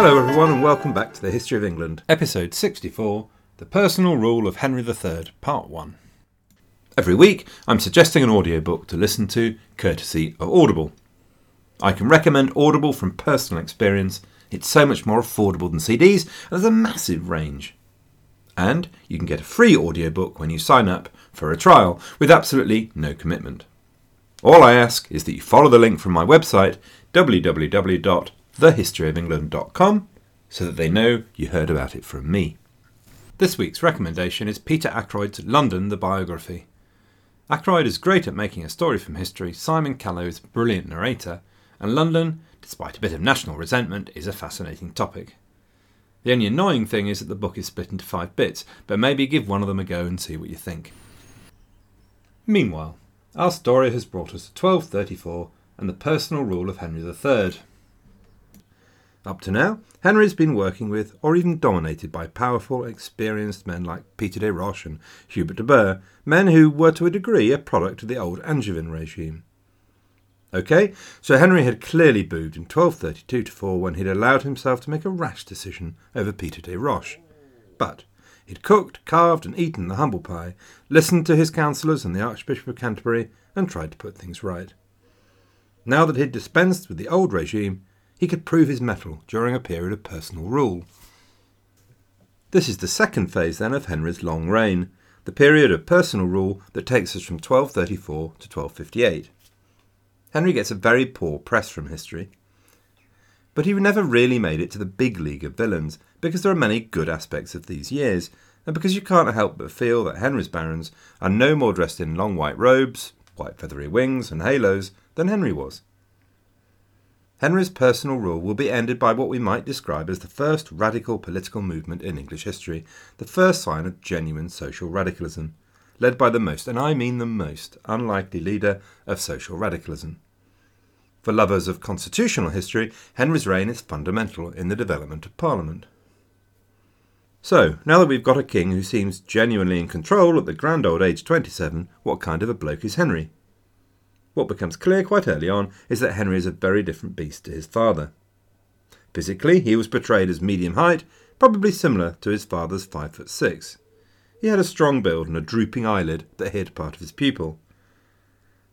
Hello, everyone, and welcome back to the History of England, episode 64 The Personal Rule of Henry III, Part 1. Every week, I'm suggesting an audiobook to listen to, courtesy of Audible. I can recommend Audible from personal experience. It's so much more affordable than CDs, and there's a massive range. And you can get a free audiobook when you sign up for a trial with absolutely no commitment. All I ask is that you follow the link from my website, www.thehistoryofengland.com, so that they know you heard about it from me. This week's recommendation is Peter Ackroyd's London the Biography. Ackroyd is great at making a story from history, Simon Callow's brilliant narrator, and London, despite a bit of national resentment, is a fascinating topic. The only annoying thing is that the book is split into five bits, but maybe give one of them a go and see what you think. Meanwhile, our story has brought us to 1234 and the personal rule of Henry III. Up to now, Henry has been working with, or even dominated by, powerful, experienced men like Peter des Roches and Hubert de Burgh, men who were to a degree a product of the old Angevin regime. Okay, so Henry had clearly moved in 1232 to 4 when he'd allowed himself to make a rash decision over Peter des Roches. But he'd cooked, carved, and eaten the humble pie, listened to his counsellors and the Archbishop of Canterbury, and tried to put things right. Now that he'd dispensed with the old regime, he could prove his mettle during a period of personal rule. This is the second phase, then, of Henry's long reign, the period of personal rule that takes us from 1234 to 1258. Henry gets a very poor press from history. But he never really made it to the big league of villains, because there are many good aspects of these years, and because you can't help but feel that Henry's barons are no more dressed in long white robes, white feathery wings, and halos than Henry was. Henry's personal rule will be ended by what we might describe as the first radical political movement in English history, the first sign of genuine social radicalism led by the most, and I mean the most, unlikely leader of social radicalism. For lovers of constitutional history, Henry's reign is fundamental in the development of Parliament. So, now that we've got a king who seems genuinely in control at the grand old age 27, what kind of a bloke is Henry? What becomes clear quite early on is that Henry is a very different beast to his father. Physically, he was portrayed as medium height, probably similar to his father's five foot six. He had a strong build and a drooping eyelid that hid part of his pupil.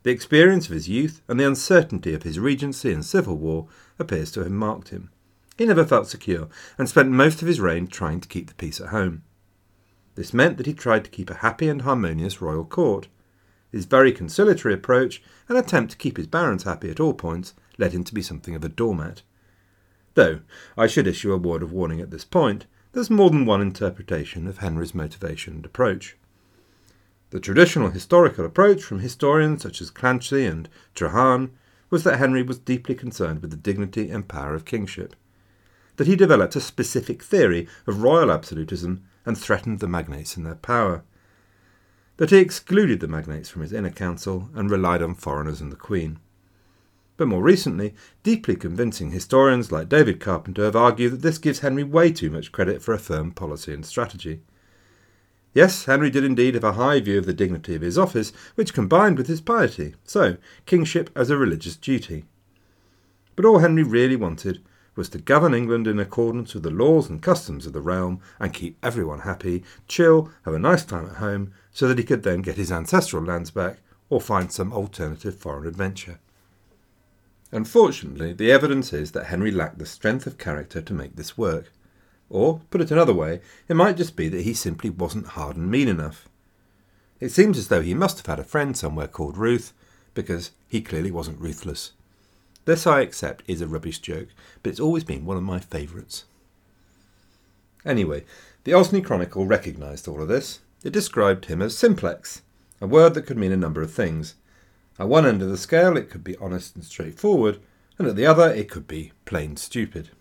The experience of his youth and the uncertainty of his regency and civil war appears to have marked him. He never felt secure and spent most of his reign trying to keep the peace at home. This meant that he tried to keep a happy and harmonious royal court. His very conciliatory approach and attempt to keep his barons happy at all points led him to be something of a doormat. Though I should issue a word of warning at this point there's more than one interpretation of Henry's motivation and approach. The traditional historical approach from historians such as Clanchy and Treharne was that Henry was deeply concerned with the dignity and power of kingship, that he developed a specific theory of royal absolutism and threatened the magnates in their power, that he excluded the magnates from his inner council and relied on foreigners and the Queen. But more recently, deeply convincing historians like David Carpenter have argued that this gives Henry way too much credit for a firm policy and strategy. Yes, Henry did indeed have a high view of the dignity of his office, which combined with his piety, so kingship as a religious duty. But all Henry really wanted was to govern England in accordance with the laws and customs of the realm and keep everyone happy, chill, have a nice time at home, so that he could then get his ancestral lands back or find some alternative foreign adventure. Unfortunately, the evidence is that Henry lacked the strength of character to make this work. Or, put it another way, it might just be that he simply wasn't hard and mean enough. It seems as though he must have had a friend somewhere called Ruth, because he clearly wasn't ruthless. This, I accept, is a rubbish joke, but it's always been one of my favourites. Anyway, the Osney Chronicle recognised all of this. It described him as simplex, a word that could mean a number of things. At one end of the scale, it could be honest and straightforward, and at the other, it could be plain stupid.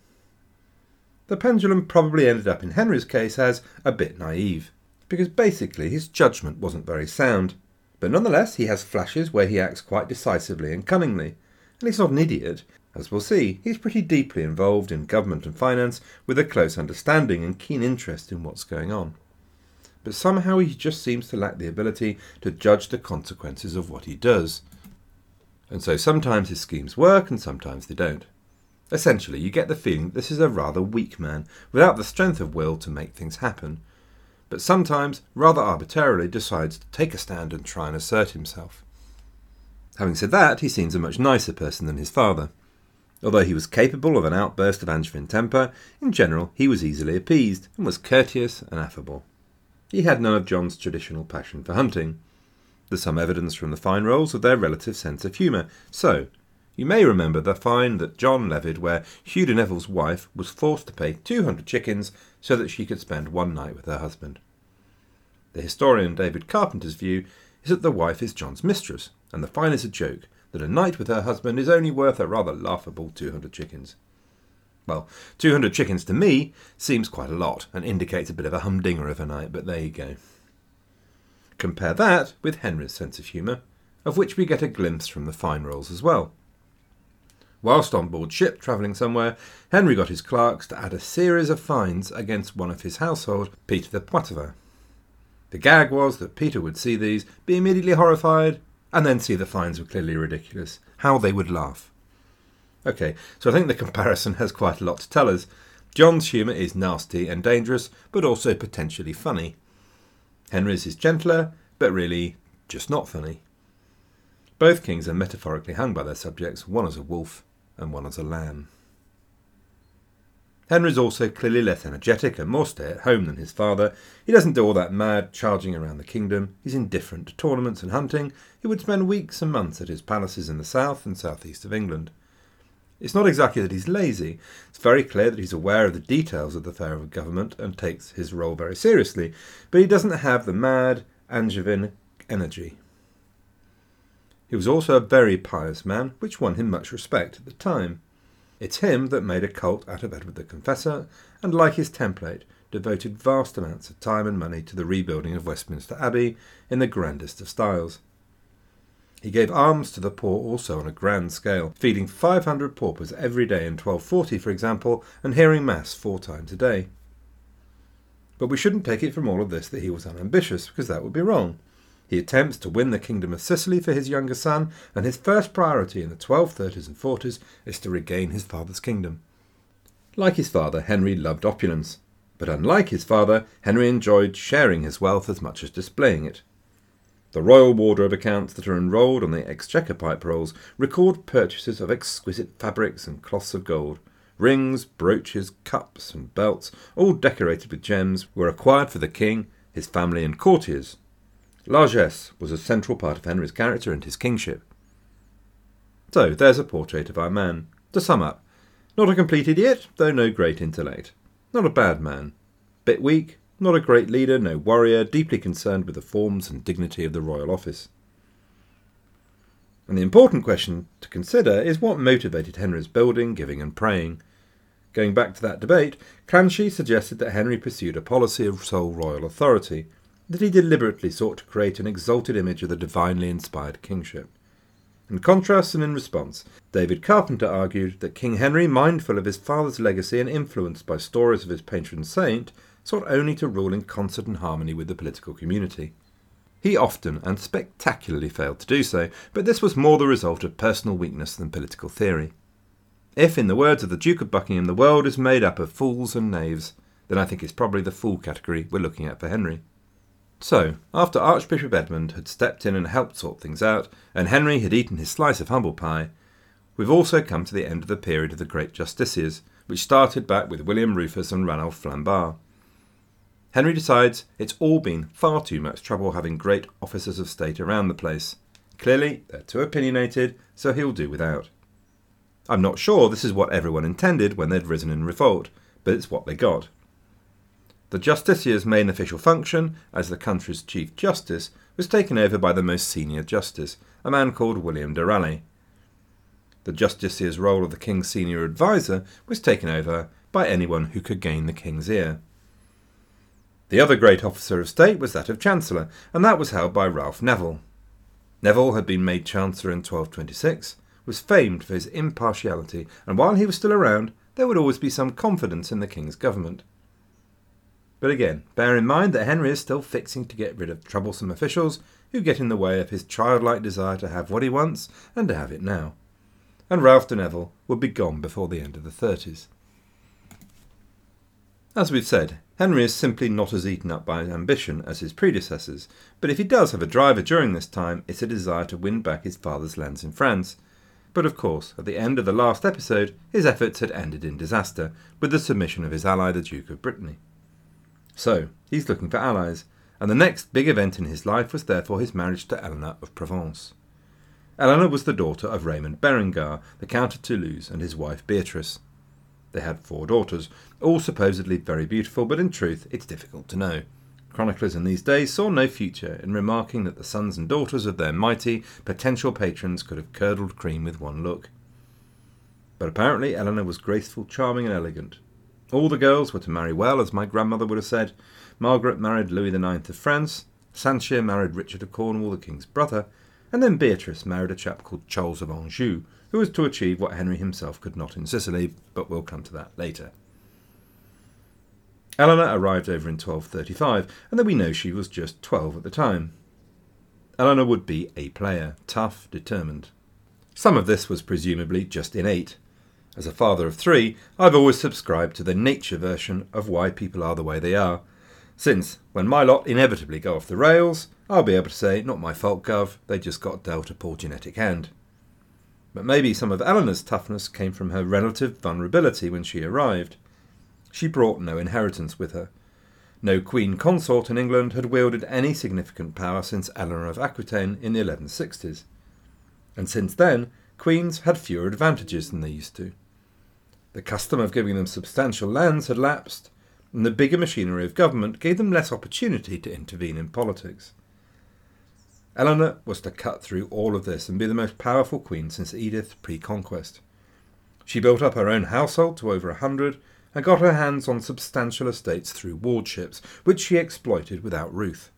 The pendulum probably ended up in Henry's case as a bit naive, because basically his judgment wasn't very sound. But nonetheless, he has flashes where he acts quite decisively and cunningly, and he's not an idiot. As we'll see, he's pretty deeply involved in government and finance with a close understanding and keen interest in what's going on but somehow he just seems to lack the ability to judge the consequences of what he does. And so sometimes his schemes work and sometimes they don't. Essentially, you get the feeling that this is a rather weak man, without the strength of will to make things happen, but sometimes, rather arbitrarily, decides to take a stand and try and assert himself. Having said that, he seems a much nicer person than his father. Although he was capable of an outburst of Angevin temper, in general he was easily appeased and was courteous and affable. He had none of John's traditional passion for hunting. There's some evidence from the fine rolls of their relative sense of humour, so you may remember the fine that John levied where Hugh de Neville's wife was forced to pay 200 chickens so that she could spend one night with her husband. The historian David Carpenter's view is that the wife is John's mistress, and the fine is a joke, that a night with her husband is only worth a rather laughable 200 chickens. Well, 200 chickens to me seems quite a lot and indicates a bit of a humdinger of a night, but there you go. Compare that with Henry's sense of humour, of which we get a glimpse from the fine rolls as well. Whilst on board ship travelling somewhere, Henry got his clerks to add a series of fines against one of his household, Peter the Poitevin. The gag was that Peter would see these, be immediately horrified, and then see the fines were clearly ridiculous. How they would laugh. Okay, so I think the comparison has quite a lot to tell us. John's humour is nasty and dangerous, but also potentially funny. Henry's is gentler, but really just not funny. Both kings are metaphorically hung by their subjects, one as a wolf and one as a lamb. Henry's also clearly less energetic and more stay at home than his father. He doesn't do all that mad charging around the kingdom. He's indifferent to tournaments and hunting. He would spend weeks and months at his palaces in the south and southeast of England. It's not exactly that he's lazy. It's very clear that he's aware of the details of the affair of government and takes his role very seriously, but he doesn't have the mad Angevin energy. He was also a very pious man, which won him much respect at the time. It's him that made a cult out of Edward the Confessor, and like his template, devoted vast amounts of time and money to the rebuilding of Westminster Abbey in the grandest of styles. He gave alms to the poor also on a grand scale, feeding 500 paupers every day in 1240, for example, and hearing Mass four times a day. But we shouldn't take it from all of this that he was unambitious, because that would be wrong. He attempts to win the kingdom of Sicily for his younger son, and his first priority in the 1230s and 40s is to regain his father's kingdom. Like his father, Henry loved opulence, but unlike his father, Henry enjoyed sharing his wealth as much as displaying it. The royal wardrobe accounts that are enrolled on the Exchequer pipe rolls record purchases of exquisite fabrics and cloths of gold. Rings, brooches, cups, and belts, all decorated with gems, were acquired for the king, his family, and courtiers, Largesse was a central part of Henry's character and his kingship. So, there's a portrait of our man. To sum up, not a complete idiot, though no great intellect. Not a bad man. Bit weak, not a great leader, no warrior, deeply concerned with the forms and dignity of the royal office. And the important question to consider is what motivated Henry's building, giving, and praying. Going back to that debate, Clanchy suggested that Henry pursued a policy of sole royal authority, that he deliberately sought to create an exalted image of the divinely inspired kingship. In contrast and in response, David Carpenter argued that King Henry, mindful of his father's legacy and influenced by stories of his patron saint, sought only to rule in concert and harmony with the political community. He often and spectacularly failed to do so, but this was more the result of personal weakness than political theory. If, in the words of the Duke of Buckingham, the world is made up of fools and knaves, then I think it's probably the fool category we're looking at for Henry. So, after Archbishop Edmund had stepped in and helped sort things out, and Henry had eaten his slice of humble pie, we've also come to the end of the period of the great justiciars, which started back with William Rufus and Ranulph Flambard. Henry decides it's all been far too much trouble having great officers of state around the place. Clearly, they're too opinionated, so he'll do without. I'm not sure this is what everyone intended when they'd risen in revolt, but it's what they got. The Justiciar's main official function, as the country's Chief Justice, was taken over by the most senior justice, a man called William de Raleigh. The Justiciar's role of the King's senior adviser was taken over by anyone who could gain the King's ear. The other great officer of state was that of Chancellor, and that was held by Ralph Neville. Neville had been made Chancellor in 1226, was famed for his impartiality, and while he was still around, there would always be some confidence in the King's government. But again, bear in mind that Henry is still fixing to get rid of troublesome officials who get in the way of his childlike desire to have what he wants and to have it now. and Ralph de Neville would be gone before the end of the 30s. As we've said, Henry is simply not as eaten up by ambition as his predecessors, but if he does have a driver during this time, it's a desire to win back his father's lands in France. But of course, at the end of the last episode, his efforts had ended in disaster, with the submission of his ally, the Duke of Brittany. So, he's looking for allies, and the next big event in his life was therefore his marriage to Eleanor of Provence. Eleanor was the daughter of Raymond Berengar, the Count of Toulouse, and his wife Beatrice. They had four daughters, all supposedly very beautiful, but in truth it's difficult to know. Chroniclers in these days saw no future in remarking that the sons and daughters of their mighty, potential patrons could have curdled cream with one look. But apparently Eleanor was graceful, charming, and elegant. All the girls were to marry well, as my grandmother would have said. Margaret married Louis IX of France, Sanchia married Richard of Cornwall, the king's brother, and then Beatrice married a chap called Charles of Anjou, who was to achieve what Henry himself could not in Sicily, but we'll come to that later. Eleanor arrived over in 1235, and then we know she was just 12 at the time. Eleanor would be a player, tough, determined. Some of this was presumably just innate. As a father of three, I've always subscribed to the nature version of why people are the way they are, since, when my lot inevitably go off the rails, I'll be able to say, not my fault, Gov, they just got dealt a poor genetic hand. But maybe some of Eleanor's toughness came from her relative vulnerability when she arrived. She brought no inheritance with her. No queen consort in England had wielded any significant power since Eleanor of Aquitaine in the 1160s. And since then, queens had fewer advantages than they used to. The custom of giving them substantial lands had lapsed, and the bigger machinery of government gave them less opportunity to intervene in politics. Eleanor was to cut through all of this and be the most powerful queen since Edith pre conquest. She built up her own household to over a hundred and got her hands on substantial estates through wardships, which she exploited without ruth.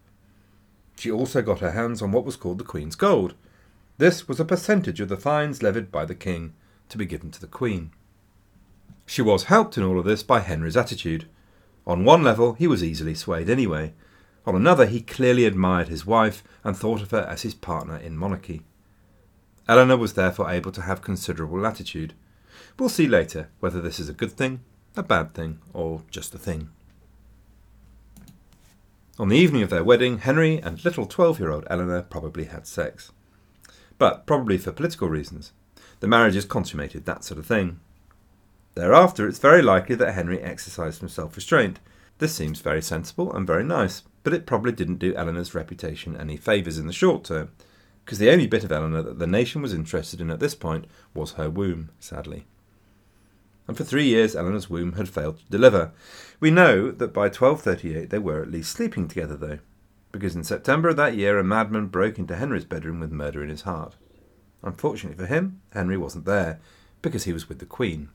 She also got her hands on what was called the Queen's Gold. This was a percentage of the fines levied by the King to be given to the Queen. She was helped in all of this by Henry's attitude. On one level, he was easily swayed anyway. On another, he clearly admired his wife and thought of her as his partner in monarchy. Eleanor was therefore able to have considerable latitude. We'll see later whether this is a good thing, a bad thing, or just a thing. On the evening of their wedding, Henry and little 12 year old Eleanor probably had sex. But probably for political reasons. The marriage is consummated, that sort of thing. Thereafter, it's very likely that Henry exercised some self restraint. This seems very sensible and very nice, but it probably didn't do Eleanor's reputation any favours in the short term, because the only bit of Eleanor that the nation was interested in at this point was her womb, sadly. And for three years Eleanor's womb had failed to deliver. We know that by 1238 they were at least sleeping together, though, because in September of that year a madman broke into Henry's bedroom with murder in his heart. Unfortunately for him, Henry wasn't there, because he was with the Queen.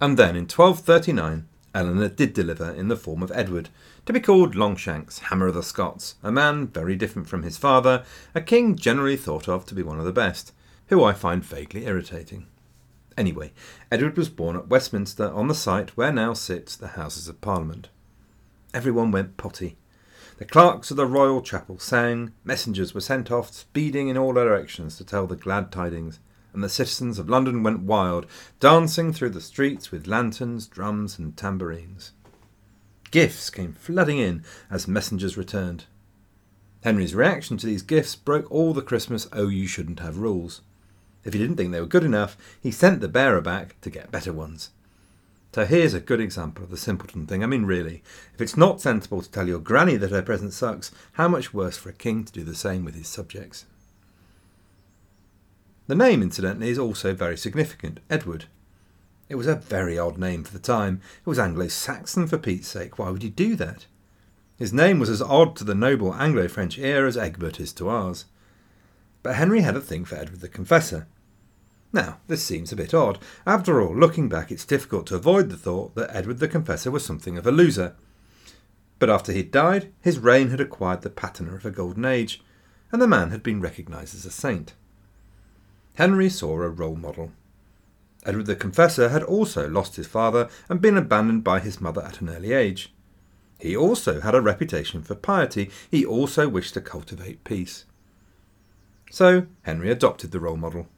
And then in 1239, Eleanor did deliver in the form of Edward, to be called Longshanks, Hammer of the Scots, a man very different from his father, a king generally thought of to be one of the best, who I find vaguely irritating. Anyway, Edward was born at Westminster on the site where now sits the Houses of Parliament. Everyone went potty. The clerks of the Royal Chapel sang, messengers were sent off speeding in all directions to tell the glad tidings, and the citizens of London went wild, dancing through the streets with lanterns, drums, and tambourines. Gifts came flooding in as messengers returned. Henry's reaction to these gifts broke all the Christmas oh you shouldn't have rules. If he didn't think they were good enough, he sent the bearer back to get better ones. So here's a good example of the simpleton thing. I mean, really, if it's not sensible to tell your granny that her present sucks, how much worse for a king to do the same with his subjects? The name, incidentally, is also very significant Edward. It was a very odd name for the time. It was Anglo Saxon, for Pete's sake. Why would you do that? His name was as odd to the noble Anglo French ear as Egbert is to ours. But Henry had a thing for Edward the Confessor. Now, this seems a bit odd. After all, looking back, it's difficult to avoid the thought that Edward the Confessor was something of a loser. But after he'd died, his reign had acquired the patina of a golden age, and the man had been recognised as a saint. Henry saw a role model. Edward the Confessor had also lost his father and been abandoned by his mother at an early age. He also had a reputation for piety. He also wished to cultivate peace. So Henry adopted the role model.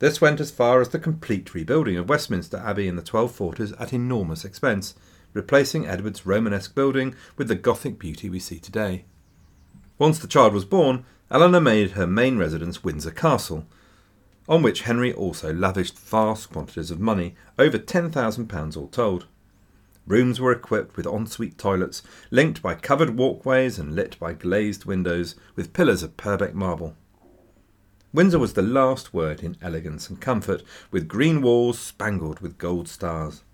This went as far as the complete rebuilding of Westminster Abbey in the 1240s at enormous expense, replacing Edward's Romanesque building with the Gothic beauty we see today. Once the child was born, Eleanor made her main residence Windsor Castle, on which Henry also lavished vast quantities of money, over £10,000 all told. Rooms were equipped with ensuite toilets, linked by covered walkways and lit by glazed windows with pillars of Purbeck marble. Windsor was the last word in elegance and comfort, with green walls spangled with gold stars.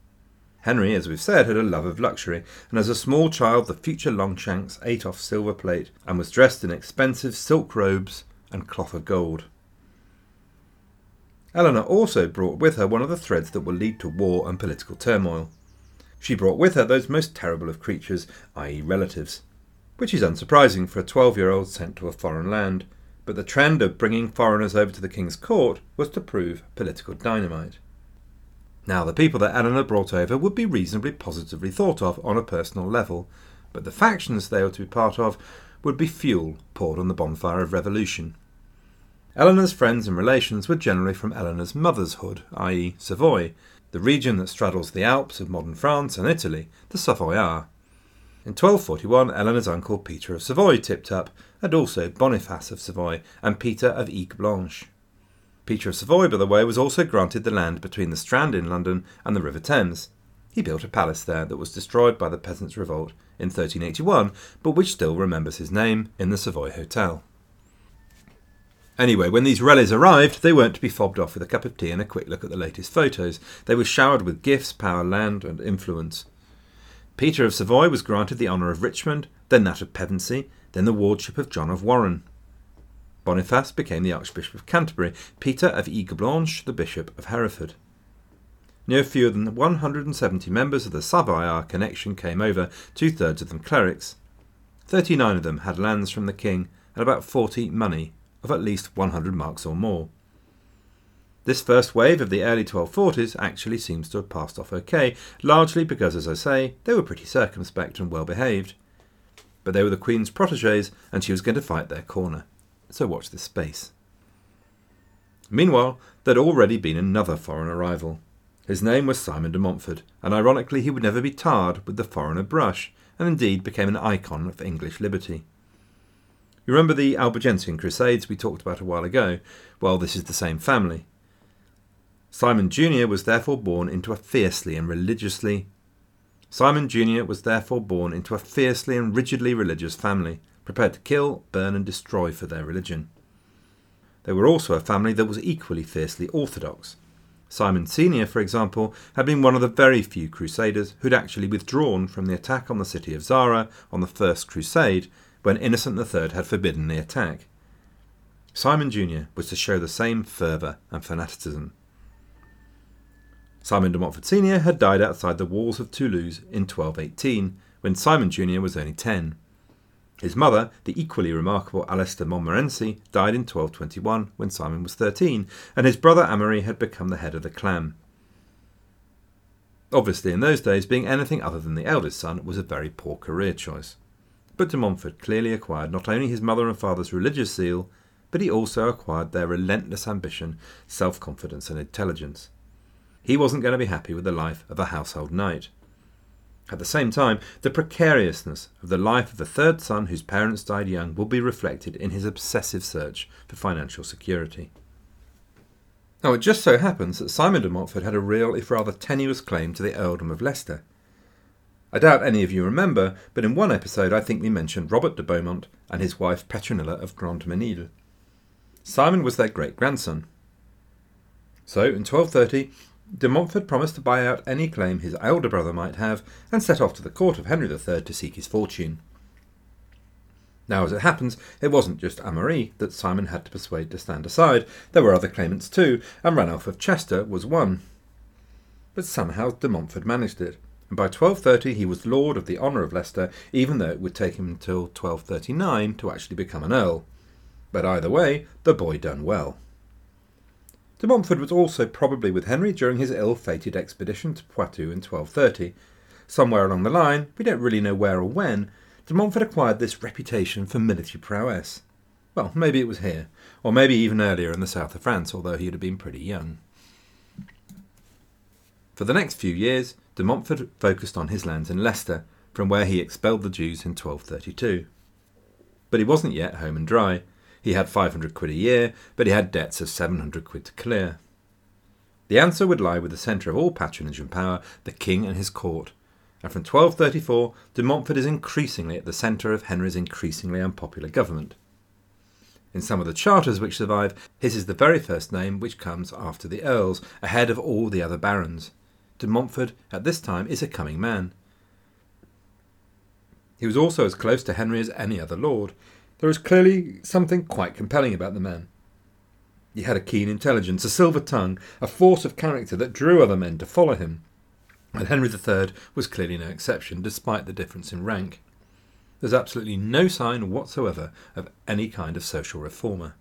Henry, as we've said, had a love of luxury, and as a small child the future Longshanks ate off silver plate and was dressed in expensive silk robes and cloth of gold. Eleanor also brought with her one of the threads that will lead to war and political turmoil. She brought with her those most terrible of creatures, i.e., relatives, which is unsurprising for a twelve year old sent to a foreign land, but the trend of bringing foreigners over to the king's court was to prove political dynamite. Now, the people that Eleanor brought over would be reasonably positively thought of on a personal level, but the factions they were to be part of would be fuel poured on the bonfire of revolution. Eleanor's friends and relations were generally from Eleanor's mother's hood, i.e., Savoy, the region that straddles the Alps of modern France and Italy, the Savoyards. In 1241, Eleanor's uncle Peter of Savoy tipped up, and also Boniface of Savoy and Peter of Aigues Blanches. Peter of Savoy, by the way, was also granted the land between the Strand in London and the River Thames. He built a palace there that was destroyed by the Peasants' Revolt in 1381, but which still remembers his name in the Savoy Hotel. Anyway, when these Relais arrived, they weren't to be fobbed off with a cup of tea and a quick look at the latest photos. They were showered with gifts, power, land, and influence. Peter of Savoy was granted the honour of Richmond, then that of Pevensey, then the wardship of John of Warenne. Boniface became the Archbishop of Canterbury, Peter of Aigues Blanches the Bishop of Hereford. No fewer than 170 members of the Savoyard connection came over, two thirds of them clerics. Thirty nine of them had lands from the king, and about forty money of at least 100 marks or more. This first wave of the early 1240s actually seems to have passed off okay, largely because, as I say, they were pretty circumspect and well behaved. But they were the Queen's proteges, and she was going to fight their corner so watch this space. Meanwhile, there'd already been another foreign arrival. His name was Simon de Montfort, and ironically he would never be tarred with the foreigner brush, and indeed became an icon of English liberty. You remember the Albigensian Crusades we talked about a while ago? Well, this is the same family. Simon Jr. was therefore born into a fiercely and religiously Simon Jr. was therefore born into a fiercely and rigidly religious family, prepared to kill, burn, and destroy for their religion. They were also a family that was equally fiercely orthodox. Simon Sr., for example, had been one of the very few crusaders who'd actually withdrawn from the attack on the city of Zara on the First Crusade when Innocent III had forbidden the attack. Simon Jr. was to show the same fervour and fanaticism. Simon de Montfort Sr. had died outside the walls of Toulouse in 1218, when Simon Jr. was only 10. His mother, the equally remarkable Alice de Montmorency, died in 1221 when Simon was 13, and his brother Amaury had become the head of the clan. Obviously, in those days, being anything other than the eldest son was a very poor career choice. But de Montfort clearly acquired not only his mother and father's religious zeal, but he also acquired their relentless ambition, self confidence, and intelligence. He wasn't going to be happy with the life of a household knight. At the same time, the precariousness of the life of the third son whose parents died young will be reflected in his obsessive search for financial security. Now, it just so happens that Simon de Montfort had a real, if rather tenuous, claim to the earldom of Leicester. I doubt any of you remember, but in one episode I think we mentioned Robert de Beaumont and his wife Petronilla of Grandmesnil. Simon was their great grandson. So, in 1230, De Montfort promised to buy out any claim his elder brother might have and set off to the court of Henry III to seek his fortune. Now, as it happens, it wasn't just Amaury that Simon had to persuade to stand aside. There were other claimants too, and Ranulph of Chester was one. But somehow de Montfort managed it, and by 1230 he was Lord of the Honour of Leicester, even though it would take him until 1239 to actually become an Earl. But either way, the boy done well. De Montfort was also probably with Henry during his ill fated expedition to Poitou in 1230. Somewhere along the line, we don't really know where or when, de Montfort acquired this reputation for military prowess. Well, maybe it was here, or maybe even earlier in the south of France, although he'd have been pretty young. For the next few years, de Montfort focused on his lands in Leicester, from where he expelled the Jews in 1232. But he wasn't yet home and dry. He had 500 quid a year, but he had debts of 700 quid to clear. The answer would lie with the centre of all patronage and power, the king and his court. And from 1234, de Montfort is increasingly at the centre of Henry's increasingly unpopular government. In some of the charters which survive, his is the very first name which comes after the earls, ahead of all the other barons de Montfort at this time is a coming man. He was also as close to Henry as any other lord. There is clearly something quite compelling about the man. He had a keen intelligence, a silver tongue, a force of character that drew other men to follow him. And Henry III was clearly no exception, despite the difference in rank. There's absolutely no sign whatsoever of any kind of social reformer.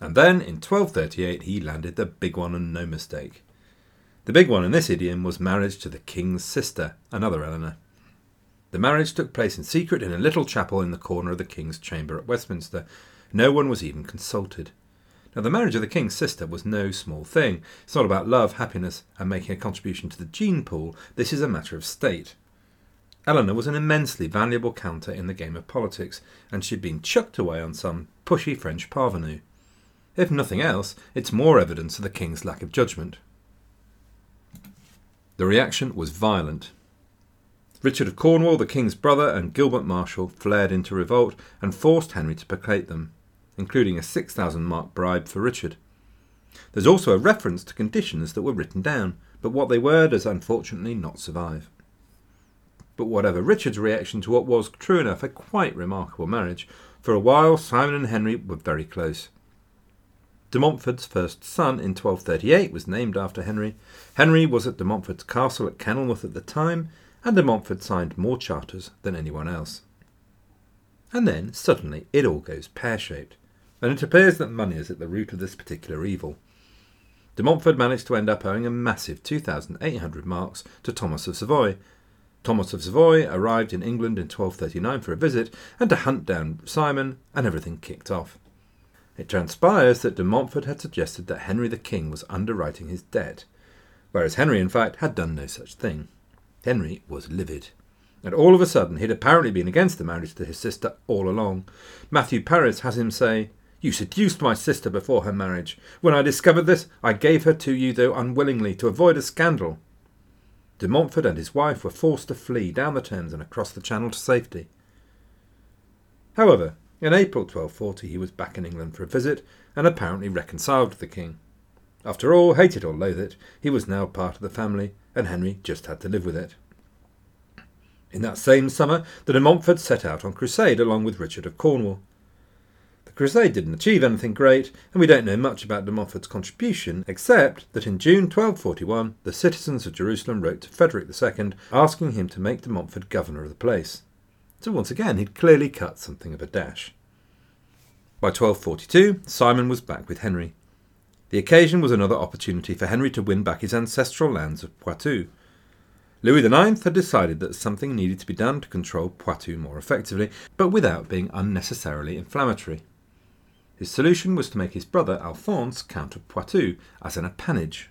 And then, in 1238, he landed the big one and no mistake. The big one in this idiom was marriage to the king's sister, another Eleanor. The marriage took place in secret in a little chapel in the corner of the king's chamber at Westminster. No one was even consulted. Now, the marriage of the king's sister was no small thing. It's not about love, happiness, and making a contribution to the gene pool. This is a matter of state. Eleanor was an immensely valuable counter in the game of politics, and she'd been chucked away on some pushy French parvenu. If nothing else, it's more evidence of the king's lack of judgment. The reaction was violent. Richard of Cornwall, the king's brother, and Gilbert Marshal flared into revolt and forced Henry to placate them, including a 6,000 mark bribe for Richard. There's also a reference to conditions that were written down, but what they were does unfortunately not survive. But whatever Richard's reaction to what was, true enough, a quite remarkable marriage, for a while Simon and Henry were very close. De Montfort's first son in 1238 was named after Henry. Henry was at de Montfort's castle at Kenilworth at the time, and de Montfort signed more charters than anyone else. And then, suddenly, it all goes pear shaped, and it appears that money is at the root of this particular evil. De Montfort managed to end up owing a massive 2,800 marks to Thomas of Savoy. Thomas of Savoy arrived in England in 1239 for a visit and to hunt down Simon, and everything kicked off. It transpires that de Montfort had suggested that Henry the King was underwriting his debt, whereas Henry, in fact, had done no such thing. Henry was livid. And all of a sudden, he'd apparently been against the marriage to his sister all along. Matthew Paris has him say, You seduced my sister before her marriage. When I discovered this, I gave her to you, though unwillingly, to avoid a scandal. De Montfort and his wife were forced to flee down the Thames and across the Channel to safety. However, in April 1240 he was back in England for a visit and apparently reconciled with the king. After all, hate it or loathe it, he was now part of the family, and Henry just had to live with it. In that same summer, the de Montforts set out on crusade along with Richard of Cornwall. The crusade didn't achieve anything great, and we don't know much about de Montfort's contribution, except that in June 1241 the citizens of Jerusalem wrote to Frederick II asking him to make de Montfort governor of the place. So once again, he'd clearly cut something of a dash. By 1242, Simon was back with Henry. The occasion was another opportunity for Henry to win back his ancestral lands of Poitou. Louis IX had decided that something needed to be done to control Poitou more effectively, but without being unnecessarily inflammatory. His solution was to make his brother Alphonse Count of Poitou as an appanage.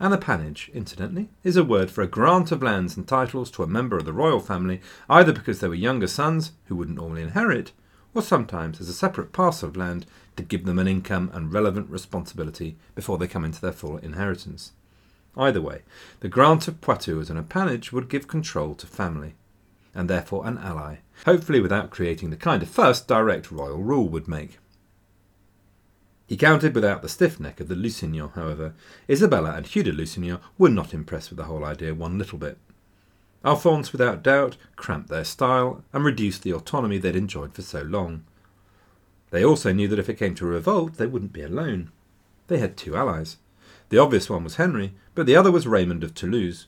An appanage, incidentally, is a word for a grant of lands and titles to a member of the royal family, either because they were younger sons who wouldn't normally inherit, or sometimes as a separate parcel of land to give them an income and relevant responsibility before they come into their full inheritance. Either way, the grant of Poitou as an appanage would give control to family, and therefore an ally, hopefully without creating the kind of fuss direct royal rule would make. He counted without the stiff neck of the Lusignans, however. Isabella and Hugh de Lusignan were not impressed with the whole idea one little bit. Alphonse, without doubt, cramped their style and reduced the autonomy they'd enjoyed for so long. They also knew that if it came to a revolt, they wouldn't be alone. They had two allies. The obvious one was Henry, but the other was Raymond of Toulouse.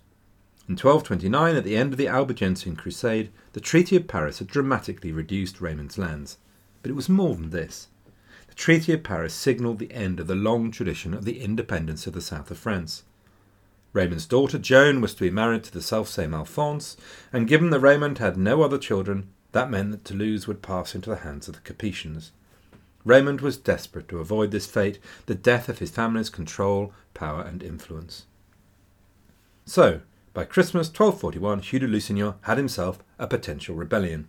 In 1229, at the end of the Albigensian Crusade, the Treaty of Paris had dramatically reduced Raymond's lands. But it was more than this. Treaty of Paris signalled the end of the long tradition of the independence of the south of France. Raymond's daughter Joan was to be married to the selfsame Alphonse, and given that Raymond had no other children, That meant that Toulouse would pass into the hands of the Capetians. Raymond was desperate to avoid this fate, the death of his family's control, power, and influence. So, by Christmas 1241, Hugh de Lusignan had himself a potential rebellion.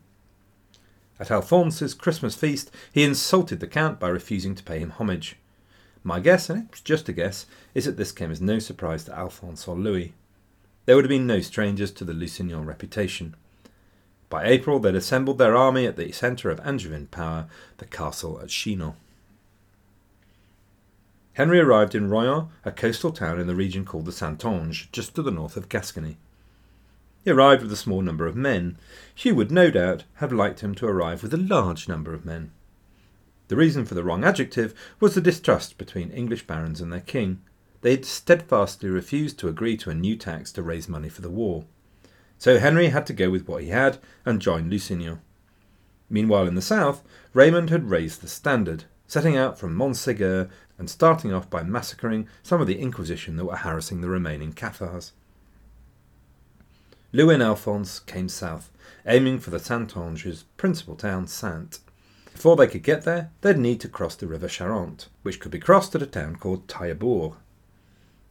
At Alphonse's Christmas feast, he insulted the Count by refusing to pay him homage. My guess, and it's just a guess, is that this came as no surprise to Alphonse or Louis. They would have been no strangers to the Lusignan reputation. By April, they'd assembled their army at the centre of Angevin power, the castle at Chinon. Henry arrived in Royan, a coastal town in the region called the Saintonge, just to the north of Gascony. He arrived with a small number of men. Hugh would no doubt have liked him to arrive with a large number of men. The reason for the wrong adjective was the distrust between English barons and their king. They had steadfastly refused to agree to a new tax to raise money for the war. So Henry had to go with what he had and join Lusignan. Meanwhile, in the south, Raymond had raised the standard, setting out from Montségur and starting off by massacring some of the Inquisition that were harassing the remaining Cathars. Louis and Alphonse came south, aiming for the Saintonge's principal town, Saintes. Before they could get there, they'd need to cross the river Charente, which could be crossed at a town called Taillebourg.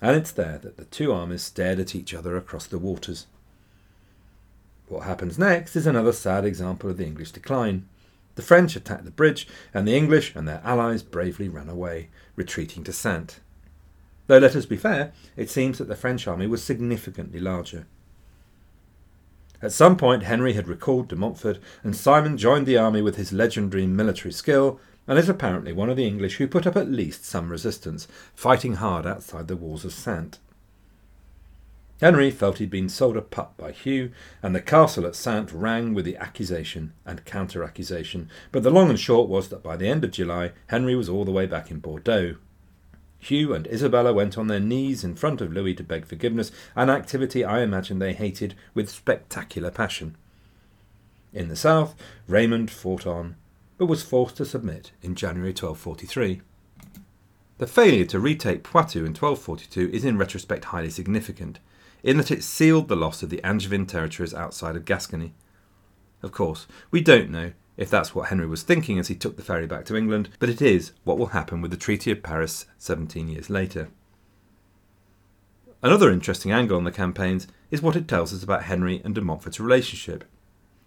And it's there that the two armies stared at each other across the waters. What happens next is another sad example of the English decline. The French attacked the bridge, and the English and their allies bravely ran away, retreating to Saintes. Though let us be fair, it seems that the French army was significantly larger. At some point, Henry had recalled de Montfort, and Simon joined the army with his legendary military skill, and is apparently one of the English who put up at least some resistance, fighting hard outside the walls of Saintes. Henry felt he'd been sold a pup by Hugh, and the castle at Saintes rang with the accusation and counter accusation, but the long and short was that by the end of July, Henry was all the way back in Bordeaux. Hugh and Isabella went on their knees in front of Louis to beg forgiveness, an activity I imagine they hated with spectacular passion. In the south, Raymond fought on, but was forced to submit in January 1243. The failure to retake Poitou in 1242 is in retrospect highly significant, in that it sealed the loss of the Angevin territories outside of Gascony. Of course, we don't know if that's what Henry was thinking as he took the ferry back to England, but it is what will happen with the Treaty of Paris 17 years later. Another interesting angle on the campaigns is what it tells us about Henry and de Montfort's relationship.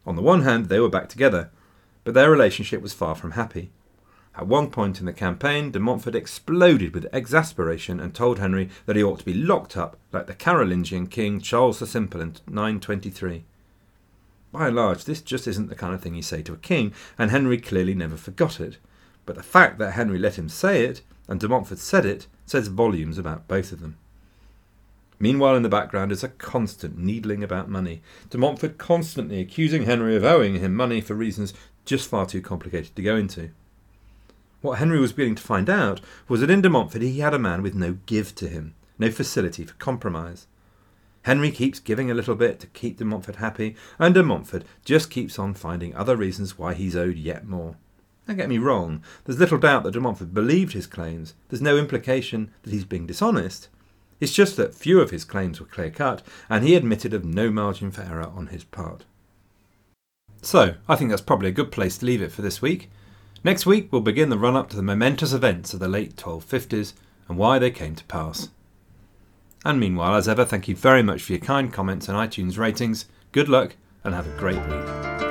On the one hand, they were back together, but their relationship was far from happy. At one point in the campaign, de Montfort exploded with exasperation and told Henry that he ought to be locked up like the Carolingian king Charles the Simple in 923. By and large, this just isn't the kind of thing you say to a king, and Henry clearly never forgot it. But the fact that Henry let him say it, and de Montfort said it, says volumes about both of them. Meanwhile, in the background is a constant needling about money. De Montfort constantly accusing Henry of owing him money for reasons just far too complicated to go into. What Henry was beginning to find out was that in de Montfort he had a man with no give to him, no facility for compromise. Henry keeps giving a little bit to keep de Montfort happy, and de Montfort just keeps on finding other reasons why he's owed yet more. Don't get me wrong, there's little doubt that de Montfort believed his claims. There's no implication that he's being dishonest. It's just that few of his claims were clear cut, and he admitted of no margin for error on his part. So, I think that's probably a good place to leave it for this week. Next week, we'll begin the run up to the momentous events of the late 1250s and why they came to pass. And meanwhile, as ever, thank you very much for your kind comments and iTunes ratings. Good luck and have a great week.